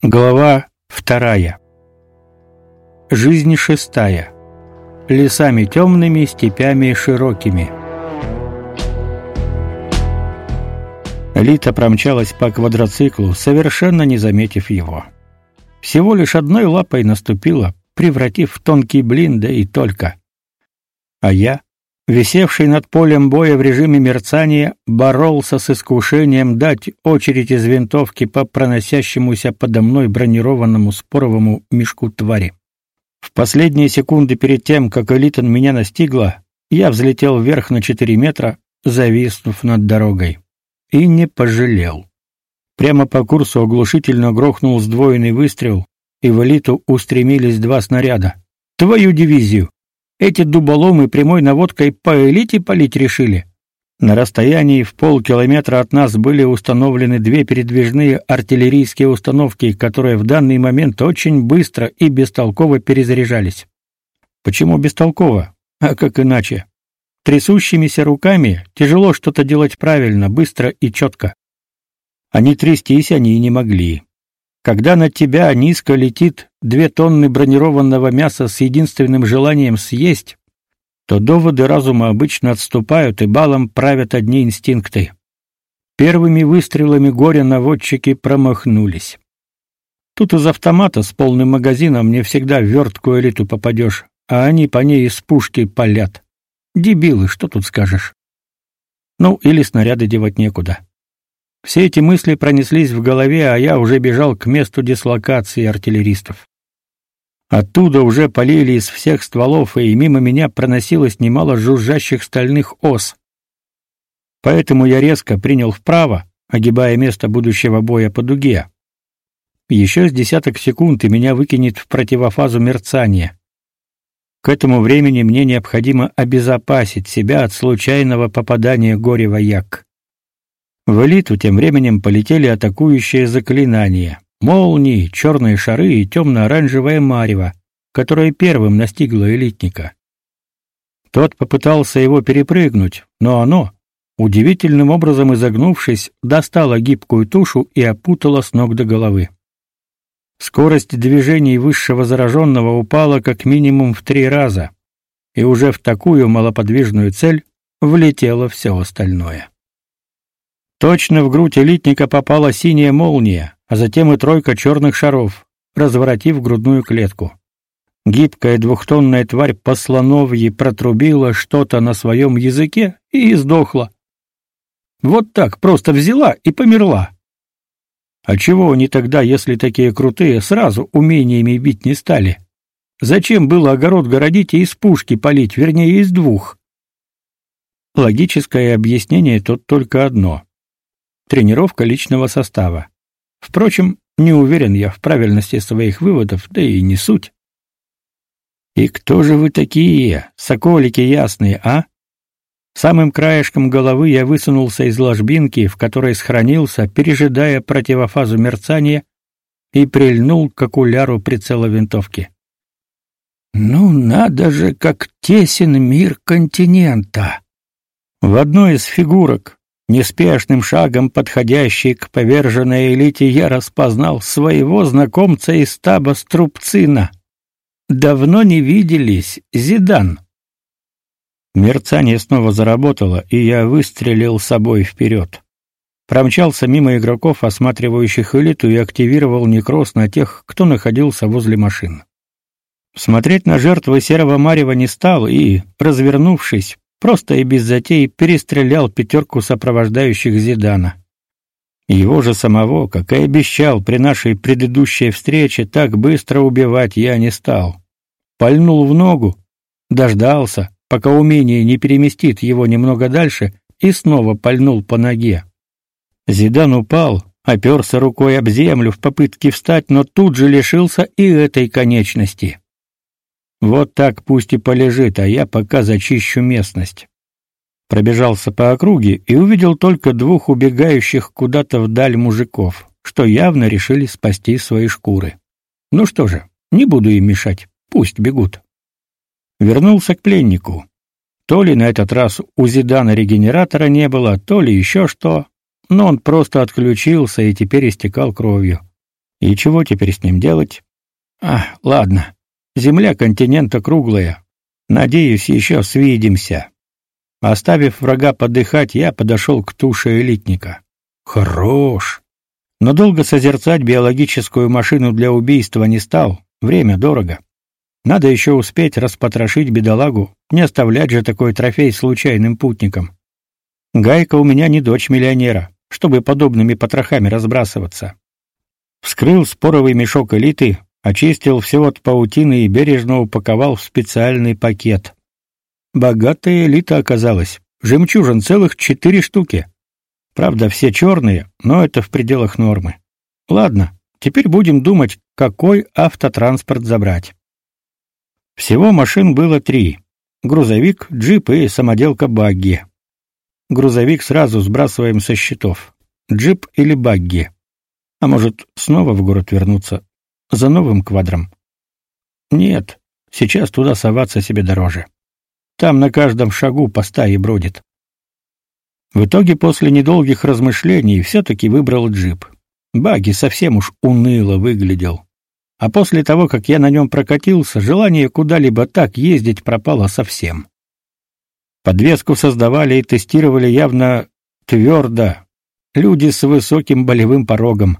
Глава вторая. Жизнь шестая. Лесами темными, степями широкими. Лита промчалась по квадроциклу, совершенно не заметив его. Всего лишь одной лапой наступила, превратив в тонкий блин, да и только. А я, висевший над полем боя в режиме мерцания, боролся с искушением дать очередь из винтовки по проносящемуся подо мной бронированному споровому мешку твари. В последние секунды перед тем, как Элитон меня настигла, я взлетел вверх на четыре метра, зависнув над дорогой. И не пожалел. Прямо по курсу оглушительно грохнул сдвоенный выстрел, и в Элиту устремились два снаряда. Твою дивизию! Эти дуболомы прямой наводкой по элите палить решили. На расстоянии в полкилометра от нас были установлены две передвижные артиллерийские установки, которые в данный момент очень быстро и бестолково перезаряжались. Почему бестолково? А как иначе? Трясущимися руками тяжело что-то делать правильно, быстро и четко. Они трястись они и не могли. Когда над тебя низко летит две тонны бронированного мяса с единственным желанием съесть, то доводы разума обычно отступают и балом правят одни инстинкты. Первыми выстрелами горе-наводчики промахнулись. Тут из автомата с полным магазином мне всегда в верткую элиту попадешь, а они по ней из пушки палят. Дебилы, что тут скажешь? Ну, или снаряды девать некуда. Все эти мысли пронеслись в голове, а я уже бежал к месту дислокации артиллеристов. Оттуда уже полили из всех стволов, и мимо меня проносилось немало жужжащих стальных ос. Поэтому я резко принял вправо, огибая место будущего боя по дуге. Еще с десяток секунд и меня выкинет в противофазу мерцания. К этому времени мне необходимо обезопасить себя от случайного попадания горе-вояк. В элиту тем временем полетели атакующие заклинания. Молнии, черные шары и темно-оранжевое марево, которое первым настигло элитника. Тот попытался его перепрыгнуть, но оно, удивительным образом изогнувшись, достало гибкую тушу и опутало с ног до головы. Скорость движений высшего зараженного упала как минимум в три раза, и уже в такую малоподвижную цель влетело все остальное. Точно в грудь элитника попала синяя молния, а затем и тройка черных шаров, разворотив грудную клетку. Гибкая двухтонная тварь по слоновьи протрубила что-то на своем языке и издохла. Вот так просто взяла и померла. А чего они тогда, если такие крутые, сразу умениями бить не стали? Зачем было огород городить и из пушки палить, вернее, из двух? Логическое объяснение тут только одно тренировка личного состава. Впрочем, не уверен я в правильности своих выводов, да и не суть. И кто же вы такие, соколики ясные, а? Самым краешком головы я высунулся из ложбинки, в которой сохранился, пережидая противофазу мерцания, и прильнул к окуляру прицела винтовки. Ну надо же, как тесен мир континента. В одной из фигурок, Неспешным шагом, подходящий к поверженной элите, я распознал своего знакомца из стаба Струбцина. Давно не виделись, Зидан. Мерцание снова заработало, и я выстрелил собой вперед. Промчался мимо игроков, осматривающих элиту, и активировал некроз на тех, кто находился возле машин. Смотреть на жертвы серого марева не стал и, развернувшись, просто и без затей перестрелял пятерку сопровождающих Зидана. Его же самого, как и обещал при нашей предыдущей встрече, так быстро убивать я не стал. Пальнул в ногу, дождался, пока умение не переместит его немного дальше, и снова пальнул по ноге. Зидан упал, оперся рукой об землю в попытке встать, но тут же лишился и этой конечности. Вот так пусть и полежит, а я пока зачищу местность. Пробежался по округе и увидел только двух убегающих куда-то вдаль мужиков, что явно решили спасти свои шкуры. Ну что же, не буду им мешать, пусть бегут. Вернулся к пленнику. То ли на этот раз у Зидана регенератора не было, то ли еще что, но он просто отключился и теперь истекал кровью. И чего теперь с ним делать? А, ладно. Земля континента круглая. Надеюсь, еще свидимся. Оставив врага подыхать, я подошел к туше элитника. Хорош. Но долго созерцать биологическую машину для убийства не стал. Время дорого. Надо еще успеть распотрошить бедолагу, не оставлять же такой трофей случайным путникам. Гайка у меня не дочь миллионера, чтобы подобными потрохами разбрасываться. Вскрыл споровый мешок элиты, очистил все от паутины и бережно упаковал в специальный пакет. Богатая элита оказалась. Жемчужин целых четыре штуки. Правда, все черные, но это в пределах нормы. Ладно, теперь будем думать, какой автотранспорт забрать. Всего машин было три: грузовик, джип и самоделка багги. Грузовик сразу сбрасываем со счетов. Джип или багги. А может, снова в город вернуться за новым квадром? Нет, сейчас туда соваться себе дороже. Там на каждом шагу по стае бродит. В итоге после недолгих размышлений все таки выбрал джип. Багги совсем уж уныло выглядел. А после того, как я на нем прокатился, желание куда-либо так ездить пропало совсем. Подвеску создавали и тестировали явно твердо, люди с высоким болевым порогом.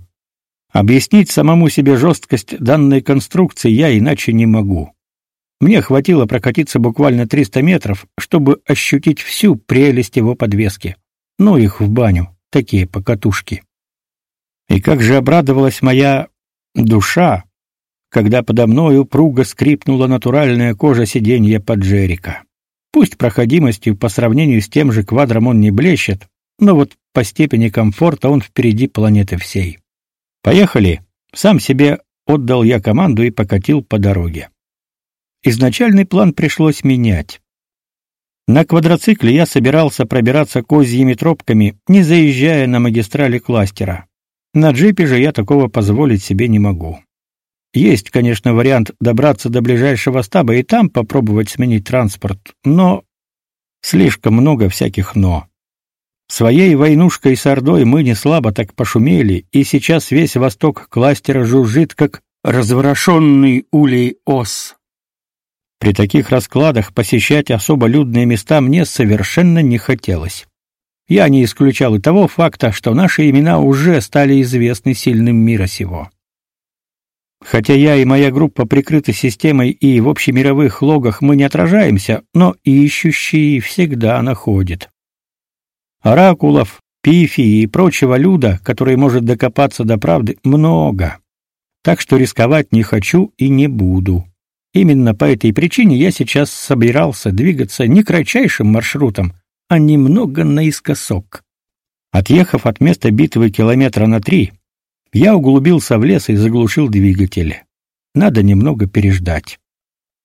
Объяснить самому себе жесткость данной конструкции я иначе не могу. Мне хватило прокатиться буквально 300 метров, чтобы ощутить всю прелесть его подвески. Ну их в баню, такие покатушки. И как же обрадовалась моя душа, когда подо мной упруго скрипнула натуральная кожа сиденья поджерика. Пусть проходимостью по сравнению с тем же квадром он не блещет, но вот по степени комфорта он впереди планеты всей. Поехали. Сам себе отдал я команду и покатил по дороге. Изначальный план пришлось менять. На квадроцикле я собирался пробираться козьими тропками, не заезжая на магистрали кластера. На джипе же я такого позволить себе не могу. Есть, конечно, вариант добраться до ближайшего стаба и там попробовать сменить транспорт, но слишком много всяких но. Своей войнушкой с Ордой мы не слабо так пошумели, и сейчас весь восток кластера жужжит, как разворошенный улей ос. При таких раскладах посещать особо людные места мне совершенно не хотелось. Я не исключал и того факта, что наши имена уже стали известны сильным мира сего. Хотя я и моя группа прикрыты системой и в общемировых логах мы не отражаемся, но ищущий всегда находит. Оракулов, пифи и прочего люда, который может докопаться до правды, много. Так что рисковать не хочу и не буду. Именно по этой причине я сейчас собирался двигаться не кратчайшим маршрутом, а немного наискосок. Отъехав от места битвы километра на три, я углубился в лес и заглушил двигатель. Надо немного переждать.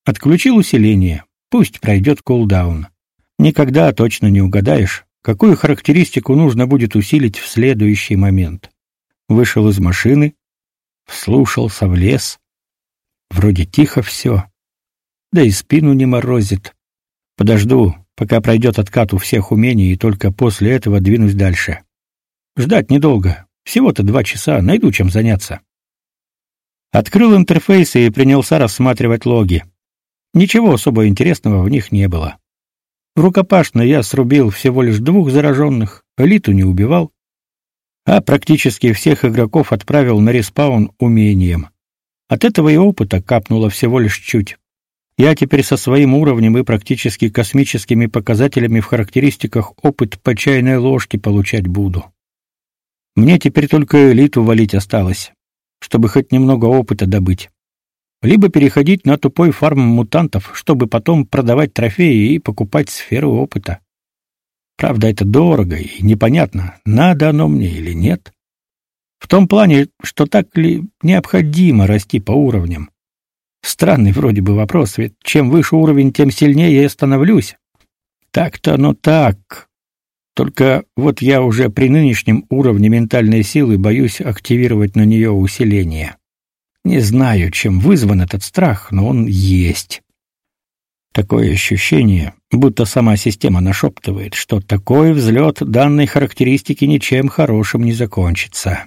Отключил усиление. Пусть пройдет кулдаун. Никогда точно не угадаешь, какую характеристику нужно будет усилить в следующий момент. Вышел из машины, вслушался в лес. Вроде тихо все. Да и спину не морозит. Подожду, пока пройдет откат у всех умений, и только после этого двинусь дальше. Ждать недолго. Всего-то два часа, найду чем заняться. Открыл интерфейсы и принялся рассматривать логи. Ничего особо интересного в них не было. Рукопашно я срубил всего лишь двух зараженных, элиту не убивал, а практически всех игроков отправил на респаун умением. От этого и опыта капнуло всего лишь чуть. Я теперь со своим уровнем и практически космическими показателями в характеристиках опыт по чайной ложке получать буду. Мне теперь только элиту валить осталось, чтобы хоть немного опыта добыть. Либо переходить на тупой фарм мутантов, чтобы потом продавать трофеи и покупать сферу опыта. Правда, это дорого и непонятно, надо оно мне или нет. В том плане, что так ли необходимо расти по уровням. Странный вроде бы вопрос, ведь чем выше уровень, тем сильнее я становлюсь. Так-то оно так, только вот я уже при нынешнем уровне ментальной силы боюсь активировать на нее усиление. Не знаю, чем вызван этот страх, но он есть. Такое ощущение, будто сама система нашептывает, что такой взлет данной характеристики ничем хорошим не закончится.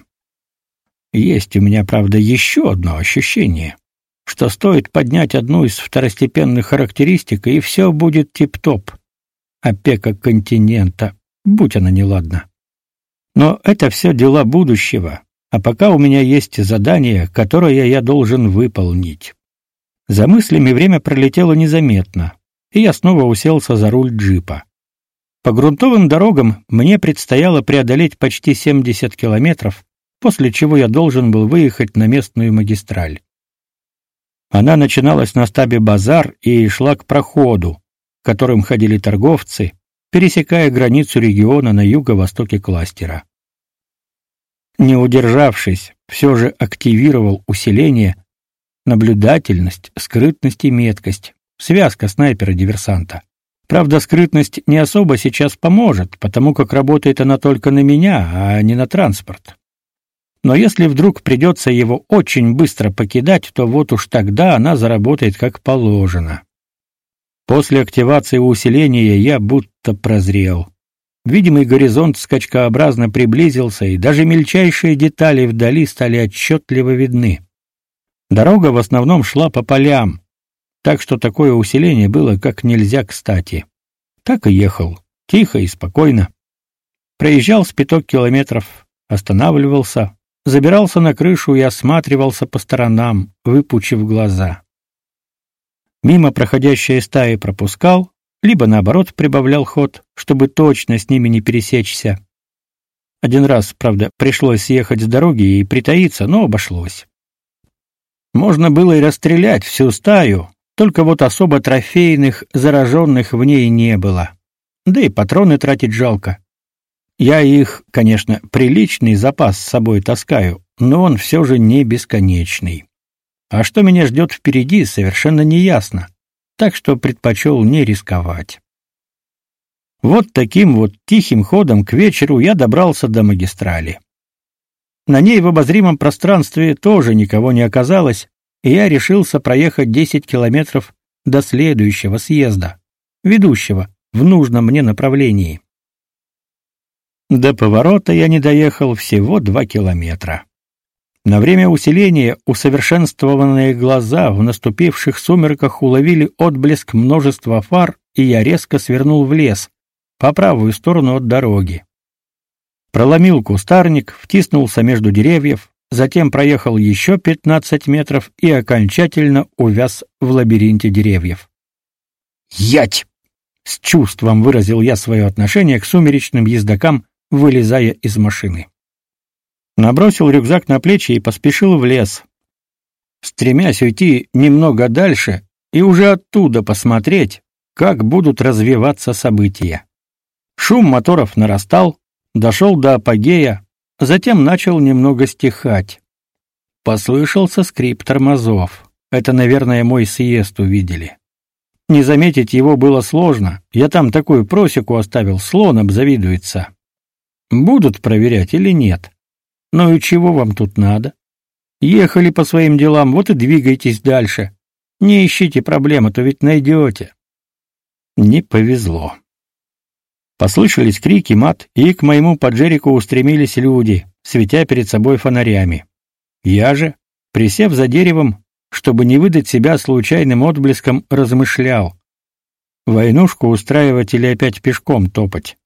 Есть у меня, правда, еще одно ощущение, что стоит поднять одну из второстепенных характеристик, и все будет тип-топ. Опека континента, будь она неладна. Но это все дела будущего, а пока у меня есть задание, которое я должен выполнить. За мыслями время пролетело незаметно, и я снова уселся за руль джипа. По грунтовым дорогам мне предстояло преодолеть почти 70 километров, после чего я должен был выехать на местную магистраль. Она начиналась на стабе базар и шла к проходу, которым ходили торговцы, пересекая границу региона на юго-востоке кластера. Не удержавшись, все же активировал усиление, наблюдательность, скрытность и меткость, связка снайпера-диверсанта. Правда, скрытность не особо сейчас поможет, потому как работает она только на меня, а не на транспорт. Но если вдруг придется его очень быстро покидать, то вот уж тогда она заработает как положено. После активации усиления я будто прозрел. Видимый горизонт скачкообразно приблизился, и даже мельчайшие детали вдали стали отчетливо видны. Дорога в основном шла по полям, так что такое усиление было как нельзя кстати. Так и ехал, тихо и спокойно. Проезжал с пяток километров, останавливался, забирался на крышу и осматривался по сторонам, выпучив глаза. Мимо проходящие стаи пропускал, либо наоборот прибавлял ход, чтобы точно с ними не пересечься. Один раз, правда, пришлось съехать с дороги и притаиться, но обошлось. Можно было и расстрелять всю стаю, только вот особо трофейных, зараженных в ней не было. Да и патроны тратить жалко. Я их, конечно, приличный запас с собой таскаю, но он все же не бесконечный. А что меня ждет впереди, совершенно неясно так что предпочел не рисковать. Вот таким вот тихим ходом к вечеру я добрался до магистрали. На ней в обозримом пространстве тоже никого не оказалось, и я решился проехать 10 километров до следующего съезда, ведущего в нужном мне направлении. До поворота я не доехал всего два километра. На время усиления усовершенствованные глаза в наступивших сумерках уловили отблеск множества фар, и я резко свернул в лес, по правую сторону от дороги. Проломил кустарник, втиснулся между деревьев, затем проехал еще 15 метров и окончательно увяз в лабиринте деревьев. «Ять!» — с чувством выразил я свое отношение к сумеречным ездокам, вылезая из машины набросил рюкзак на плечи и поспешил в лес, стремясь уйти немного дальше и уже оттуда посмотреть, как будут развиваться события. Шум моторов нарастал, дошел до апогея, затем начал немного стихать. Послышался скрип тормозов. Это, наверное, мой съезд увидели. Не заметить его было сложно. Я там такую просеку оставил, слон обзавидуется. Будут проверять или нет? Ну и чего вам тут надо? Ехали по своим делам, вот и двигайтесь дальше. Не ищите проблем, а то ведь найдете. Не повезло. Послышались крики, мат, и к моему поджерику устремились люди, светя перед собой фонарями. Я же, присев за деревом, чтобы не выдать себя случайным отблеском, размышлял. Войнушку устраивать или опять пешком топать?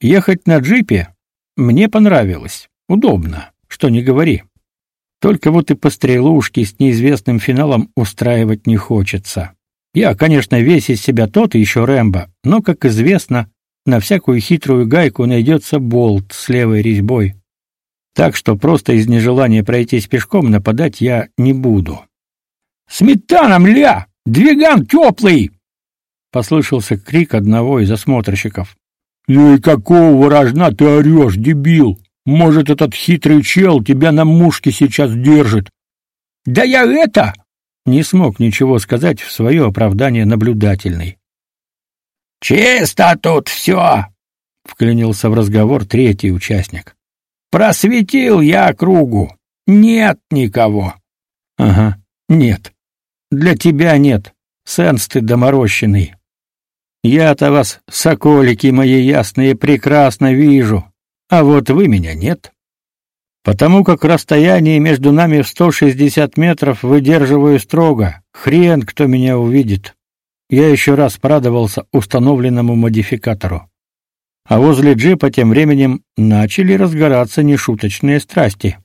Ехать на джипе мне понравилось. Удобно, что не говори. Только вот и по стрелушке с неизвестным финалом устраивать не хочется. Я, конечно, весь из себя тот и еще Рэмбо, но, как известно, на всякую хитрую гайку найдется болт с левой резьбой. Так что просто из нежелания пройтись пешком нападать я не буду. «Сметана, мля! Двиган теплый!» Послышался крик одного из осмотрщиков. «Ну и какого рожна ты орешь, дебил?» Может, этот хитрый чел тебя на мушке сейчас держит. Да я это не смог ничего сказать в свое оправдание наблюдательный. Чисто тут все!» — вклинился в разговор третий участник. Просветил я кругу. Нет никого. Ага, нет. Для тебя нет. Сенс ты доморощенный. Я-то вас, соколики мои ясные, прекрасно вижу. А вот вы меня нет. Потому как расстояние между нами в 160 метров выдерживаю строго. Хрен кто меня увидит. Я еще раз порадовался установленному модификатору. А возле джипа тем временем начали разгораться нешуточные страсти.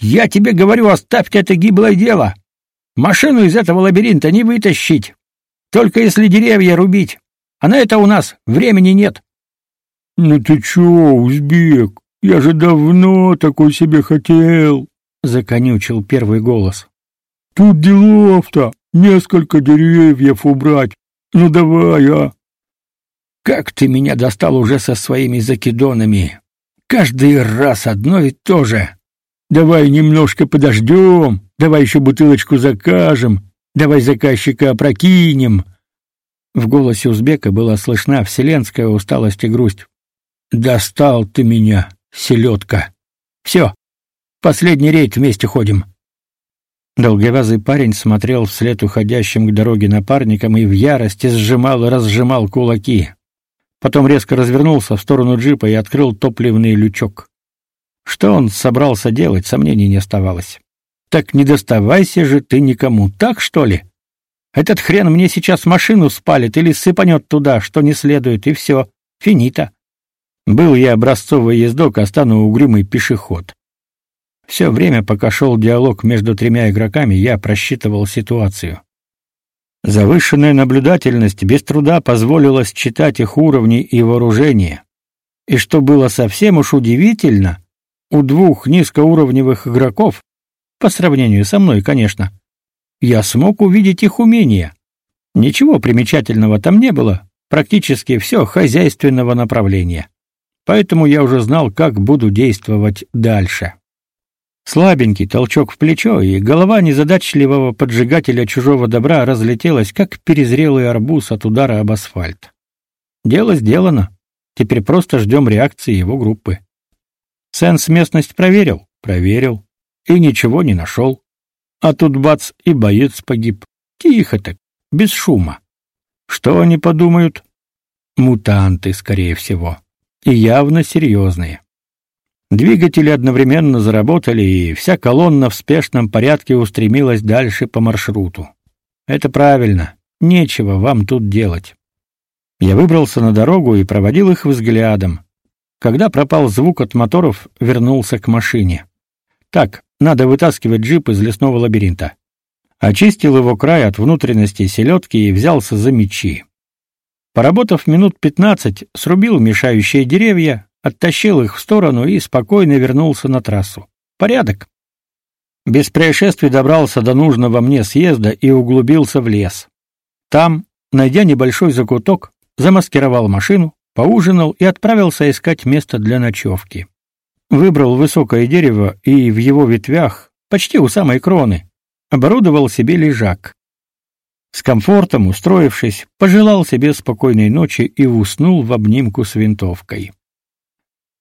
Я тебе говорю, оставьте это гиблое дело. Машину из этого лабиринта не вытащить. Только если деревья рубить. А на это у нас времени нет. Ну ты чё, узбек? Я же давно такой себе хотел, законючил первый голос. Тут делов-то несколько деревьев убрать. Ну давай, а. Как ты меня достал уже со своими закидонами. Каждый раз одно и то же. Давай немножко подождем, давай еще бутылочку закажем, давай заказчика опрокинем. В голосе узбека была слышна вселенская усталость и грусть. Достал ты меня, селедка. Все, последний рейд вместе ходим. Долговязый парень смотрел вслед уходящим к дороге напарникам и в ярости сжимал и разжимал кулаки. Потом резко развернулся в сторону джипа и открыл топливный лючок. Что он собрался делать, сомнений не оставалось. Так не доставайся же ты никому, так что ли? Этот хрен мне сейчас машину спалит или сыпанет туда, что не следует, и все, финита. Был я образцовый ездок, а стану угрюмый пешеход. Все время, пока шел диалог между тремя игроками, я просчитывал ситуацию. Завышенная наблюдательность без труда позволила считать их уровни и вооружение. И что было совсем уж удивительно, у двух низкоуровневых игроков, по сравнению со мной, конечно, я смог увидеть их умения. Ничего примечательного там не было, практически все хозяйственного направления. Поэтому я уже знал, как буду действовать дальше. Слабенький толчок в плечо, и голова незадачливого поджигателя чужого добра разлетелась, как перезрелый арбуз от удара об асфальт. Дело сделано. Теперь просто ждем реакции его группы. Сенс местность проверил, проверил и ничего не нашел. А тут бац, и боец погиб. Тихо так, без шума. Что они подумают? Мутанты, скорее всего. И явно серьезные. Двигатели одновременно заработали, и вся колонна в спешном порядке устремилась дальше по маршруту. Это правильно. Нечего вам тут делать. Я выбрался на дорогу и проводил их взглядом. Когда пропал звук от моторов, вернулся к машине. Так, надо вытаскивать джип из лесного лабиринта. Очистил его край от внутренности селедки и взялся за мечи. Поработав минут пятнадцать, срубил мешающие деревья, оттащил их в сторону и спокойно вернулся на трассу. Порядок. Без происшествий добрался до нужного мне съезда и углубился в лес. Там, найдя небольшой закуток, замаскировал машину, поужинал и отправился искать место для ночевки. Выбрал высокое дерево и в его ветвях, почти у самой кроны, оборудовал себе лежак. С комфортом устроившись, пожелал себе спокойной ночи и уснул в обнимку с винтовкой.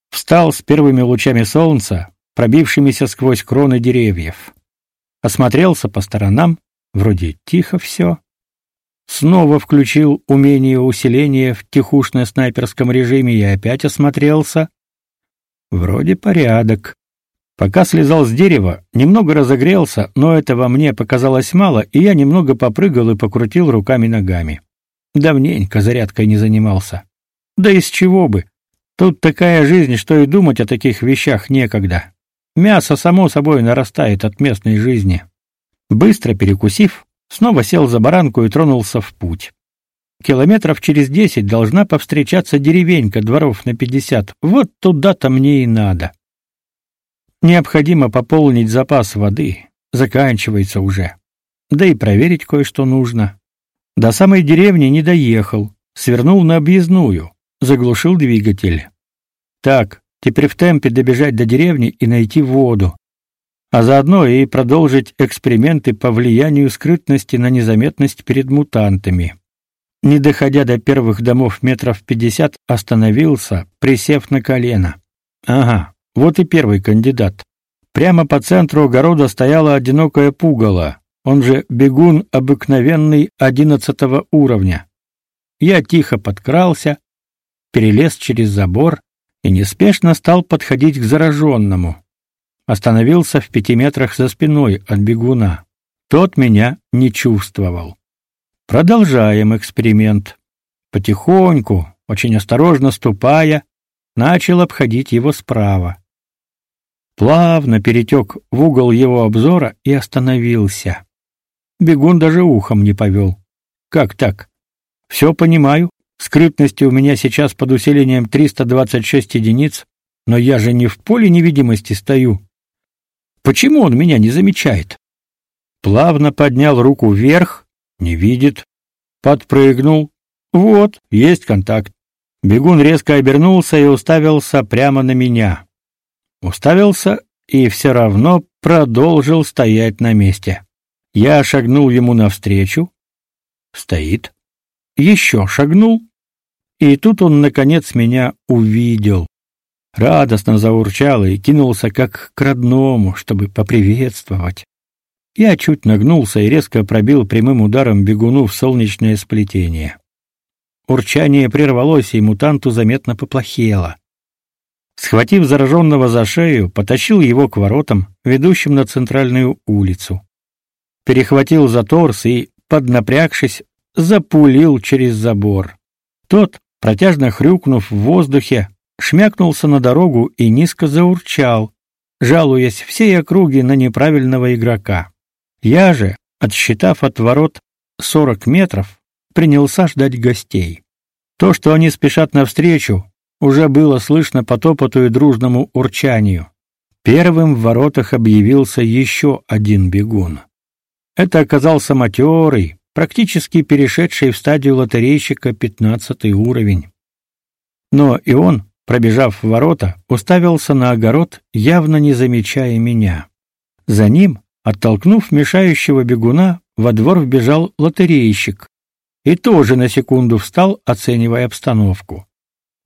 Встал с первыми лучами солнца, пробившимися сквозь кроны деревьев. Осмотрелся по сторонам, вроде тихо все. Снова включил умение усиления в тихушно-снайперском режиме и опять осмотрелся. Вроде порядок. Пока слезал с дерева, немного разогрелся, но этого мне показалось мало, и я немного попрыгал и покрутил руками-ногами. Давненько зарядкой не занимался. Да из чего бы? Тут такая жизнь, что и думать о таких вещах некогда. Мясо само собой нарастает от местной жизни. Быстро перекусив, Снова сел за баранку и тронулся в путь. Километров через десять должна повстречаться деревенька дворов на пятьдесят. Вот туда-то мне и надо. Необходимо пополнить запас воды. Заканчивается уже. Да и проверить кое-что нужно. До самой деревни не доехал. Свернул на объездную. Заглушил двигатель. Так, теперь в темпе добежать до деревни и найти воду а заодно и продолжить эксперименты по влиянию скрытности на незаметность перед мутантами. Не доходя до первых домов метров пятьдесят, остановился, присев на колено. Ага, вот и первый кандидат. Прямо по центру огорода стояла одинокая пугало, он же бегун обыкновенный одиннадцатого уровня. Я тихо подкрался, перелез через забор и неспешно стал подходить к зараженному. Остановился в пяти метрах за спиной от бегуна. Тот меня не чувствовал. Продолжаем эксперимент. Потихоньку, очень осторожно ступая, начал обходить его справа. Плавно перетек в угол его обзора и остановился. Бегун даже ухом не повел. Как так? Все понимаю. Скрытности у меня сейчас под усилением 326 единиц, но я же не в поле невидимости стою. Почему он меня не замечает? Плавно поднял руку вверх, не видит. Подпрыгнул. Вот, есть контакт. Бегун резко обернулся и уставился прямо на меня. Уставился и все равно продолжил стоять на месте. Я шагнул ему навстречу. Стоит. Еще шагнул. И тут он наконец меня увидел. Радостно заурчал и кинулся как к родному, чтобы поприветствовать. Я чуть нагнулся и резко пробил прямым ударом бегуну в солнечное сплетение. Урчание прервалось, и мутанту заметно поплохело. Схватив зараженного за шею, потащил его к воротам, ведущим на центральную улицу перехватил за торс и, поднапрягшись, запулил через забор. Тот, протяжно хрюкнув в воздухе, шмякнулся на дорогу и низко заурчал, жалуясь всей округе на неправильного игрока. Я же, отсчитав от ворот сорок метров, принялся ждать гостей. То, что они спешат навстречу, уже было слышно по топоту и дружному урчанию. Первым в воротах объявился еще один бегун. Это оказался матерый, практически перешедший в стадию лотерейщика пятнадцатый уровень. Но и он, пробежав в ворота, уставился на огород, явно не замечая меня. За ним, оттолкнув мешающего бегуна, во двор вбежал лотерейщик и тоже на секунду встал, оценивая обстановку.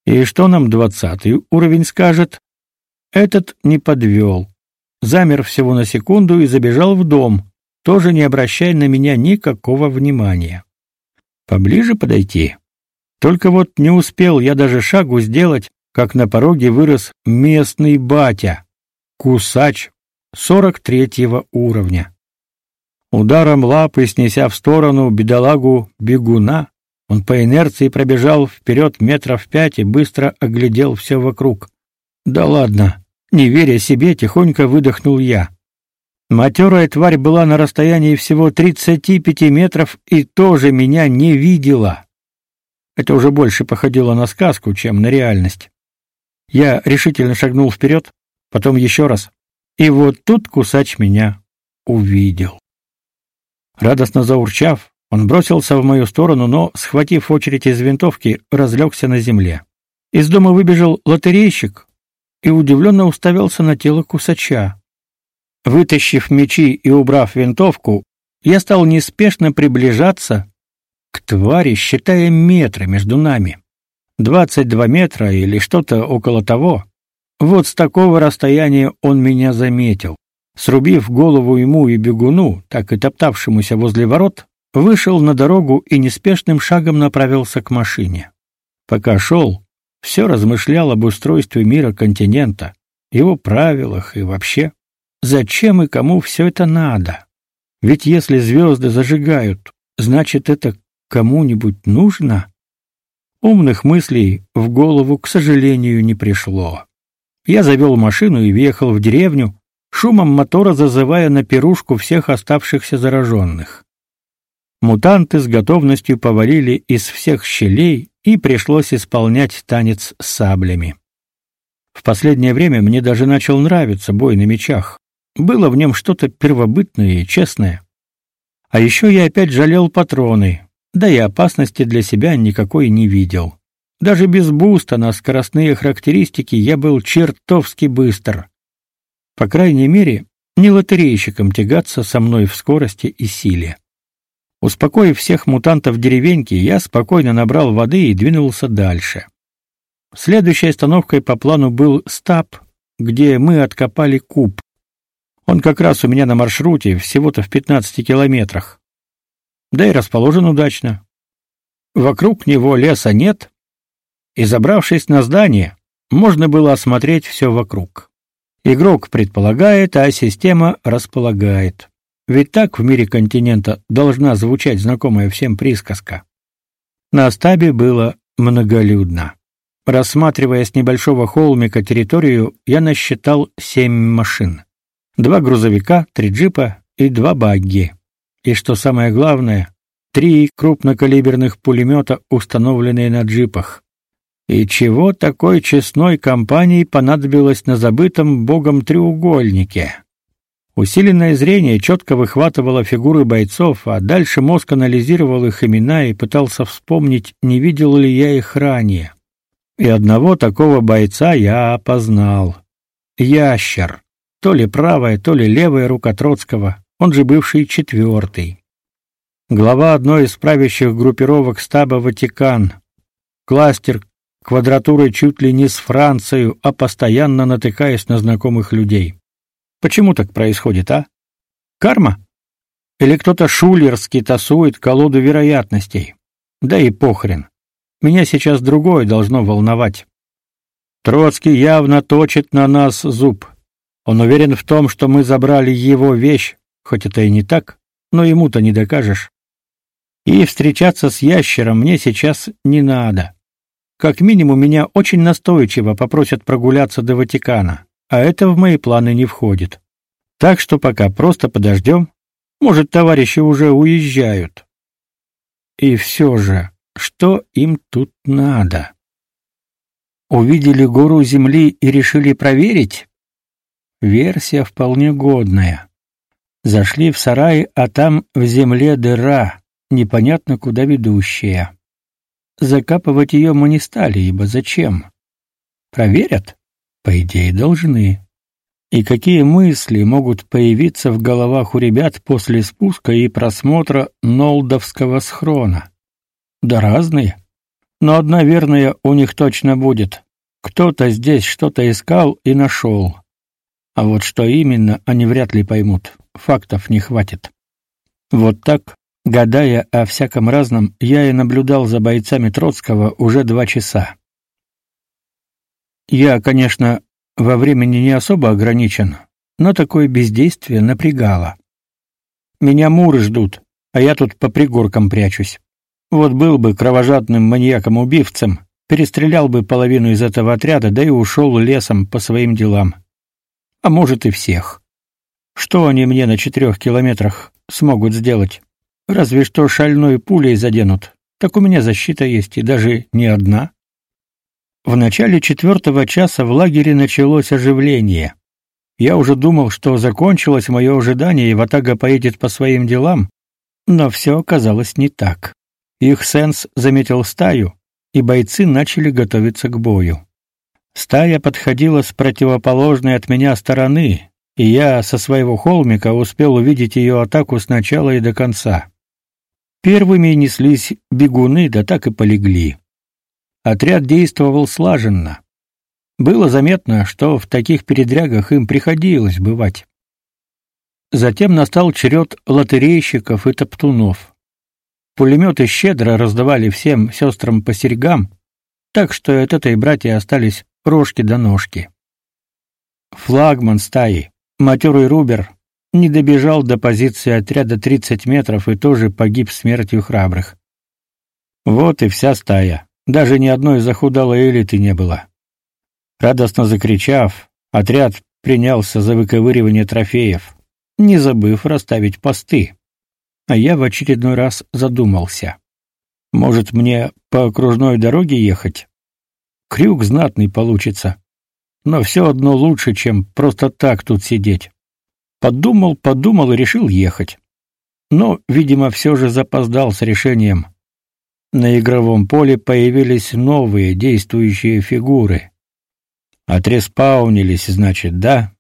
И что нам двадцатый уровень скажет? Этот не подвел. Замер всего на секунду и забежал в дом, тоже не обращая на меня никакого внимания. Поближе подойти. Только вот не успел я даже шагу сделать, как на пороге вырос местный батя, кусач сорок третьего уровня. Ударом лапы снеся в сторону бедолагу бегуна, он по инерции пробежал вперед метров пять и быстро оглядел все вокруг. Да ладно, не веря себе, тихонько выдохнул я. Матерая тварь была на расстоянии всего 35 метров и тоже меня не видела. Это уже больше походило на сказку, чем на реальность. Я решительно шагнул вперед, потом еще раз. И вот тут кусач меня увидел. Радостно заурчав, он бросился в мою сторону, но, схватив очередь из винтовки, разлегся на земле. Из дома выбежал лотерейщик и удивленно уставился на тело кусача. Вытащив мечи и убрав винтовку, я стал неспешно приближаться к твари, считая метры между нами. Двадцать два метра или что-то около того. Вот с такого расстояния он меня заметил. Срубив голову ему и бегуну, так и топтавшемуся возле ворот, вышел на дорогу и неспешным шагом направился к машине. Пока шел, все размышлял об устройстве мира континента, его правилах и вообще. Зачем и кому все это надо? Ведь если звезды зажигают, значит, это кому-нибудь нужно? Умных мыслей в голову, к сожалению, не пришло. Я завел машину и въехал в деревню, шумом мотора зазывая на пирушку всех оставшихся зараженных. Мутанты с готовностью повалили из всех щелей, и пришлось исполнять танец с саблями. В последнее время мне даже начал нравиться бой на мечах. Было в нем что-то первобытное и честное. А еще я опять жалел патроны, да и опасности для себя никакой не видел. Даже без буста на скоростные характеристики я был чертовски быстр. По крайней мере, не лотерейщиком тягаться со мной в скорости и силе. Успокоив всех мутантов деревеньки, я спокойно набрал воды и двинулся дальше. Следующей остановкой по плану был стаб, где мы откопали куб. Он как раз у меня на маршруте, всего-то в 15 километрах. Да и расположен удачно. Вокруг него леса нет, и забравшись на здание, можно было осмотреть все вокруг. Игрок предполагает, а система располагает. Ведь так в мире континента должна звучать знакомая всем присказка. На стабе было многолюдно. Рассматривая с небольшого холмика территорию, я насчитал семь машин. Два грузовика, три джипа и два багги. И что самое главное, три крупнокалиберных пулемета, установленные на джипах. И чего такой честной компании понадобилось на забытом богом треугольнике? Усиленное зрение четко выхватывало фигуры бойцов, а дальше мозг анализировал их имена и пытался вспомнить, не видел ли я их ранее. И одного такого бойца я опознал. Ящер. То ли правая, то ли левая рука Троцкого, он же бывший четвертый. Глава одной из правящих группировок стаба Ватикан. Кластер квадратурой чуть ли не с Францией, а постоянно натыкаясь на знакомых людей. Почему так происходит, а? Карма? Или кто-то шулерски тасует колоду вероятностей? Да и похрен. Меня сейчас другое должно волновать. Троцкий явно точит на нас зуб. Он уверен в том, что мы забрали его вещь, хоть это и не так, но ему-то не докажешь. И встречаться с ящером мне сейчас не надо. Как минимум меня очень настойчиво попросят прогуляться до Ватикана, а это в мои планы не входит. Так что пока просто подождем. Может, товарищи уже уезжают. И все же, что им тут надо? Увидели гору земли и решили проверить? Версия вполне годная. Зашли в сарай, а там в земле дыра, непонятно куда ведущая. Закапывать ее мы не стали, ибо зачем? Проверят? По идее, должны. И какие мысли могут появиться в головах у ребят после спуска и просмотра Нолдовского схрона? Да разные. Но одна верная у них точно будет. Кто-то здесь что-то искал и нашел. А вот что именно, они вряд ли поймут. Фактов не хватит. Вот так Гадая о всяком разном, я и наблюдал за бойцами Троцкого уже два часа. Я, конечно, во времени не особо ограничен, но такое бездействие напрягало. Меня муры ждут, а я тут по пригоркам прячусь. Вот был бы кровожадным маньяком-убивцем, перестрелял бы половину из этого отряда, да и ушел лесом по своим делам. А может и всех. Что они мне на четырех километрах смогут сделать? Разве что шальной пулей заденут. Так у меня защита есть, и даже не одна. В начале четвертого часа в лагере началось оживление. Я уже думал, что закончилось мое ожидание, и Ватага поедет по своим делам, но все оказалось не так. Их сенс заметил стаю, и бойцы начали готовиться к бою. Стая подходила с противоположной от меня стороны, и я со своего холмика успел увидеть ее атаку с начала и до конца. Первыми неслись бегуны, да так и полегли. Отряд действовал слаженно. Было заметно, что в таких передрягах им приходилось бывать. Затем настал черед лотерейщиков и топтунов. Пулеметы щедро раздавали всем сестрам по серьгам, так что от этой братья остались рожки до ножки. Флагман стаи, матерый Рубер, не добежал до позиции отряда 30 метров и тоже погиб смертью храбрых. Вот и вся стая. Даже ни одной захудалой элиты не было. Радостно закричав, отряд принялся за выковыривание трофеев, не забыв расставить посты. А я в очередной раз задумался. Может, мне по окружной дороге ехать? Крюк знатный получится. Но все одно лучше, чем просто так тут сидеть. Подумал, подумал и решил охать. Но, видимо, все же запоздал с решением. На игровом поле появились новые действующие фигуры. Отреспаунились, значит, да?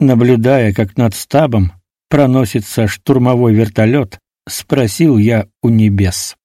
Наблюдая, как над стабом проносится штурмовой вертолет, спросил я у небес.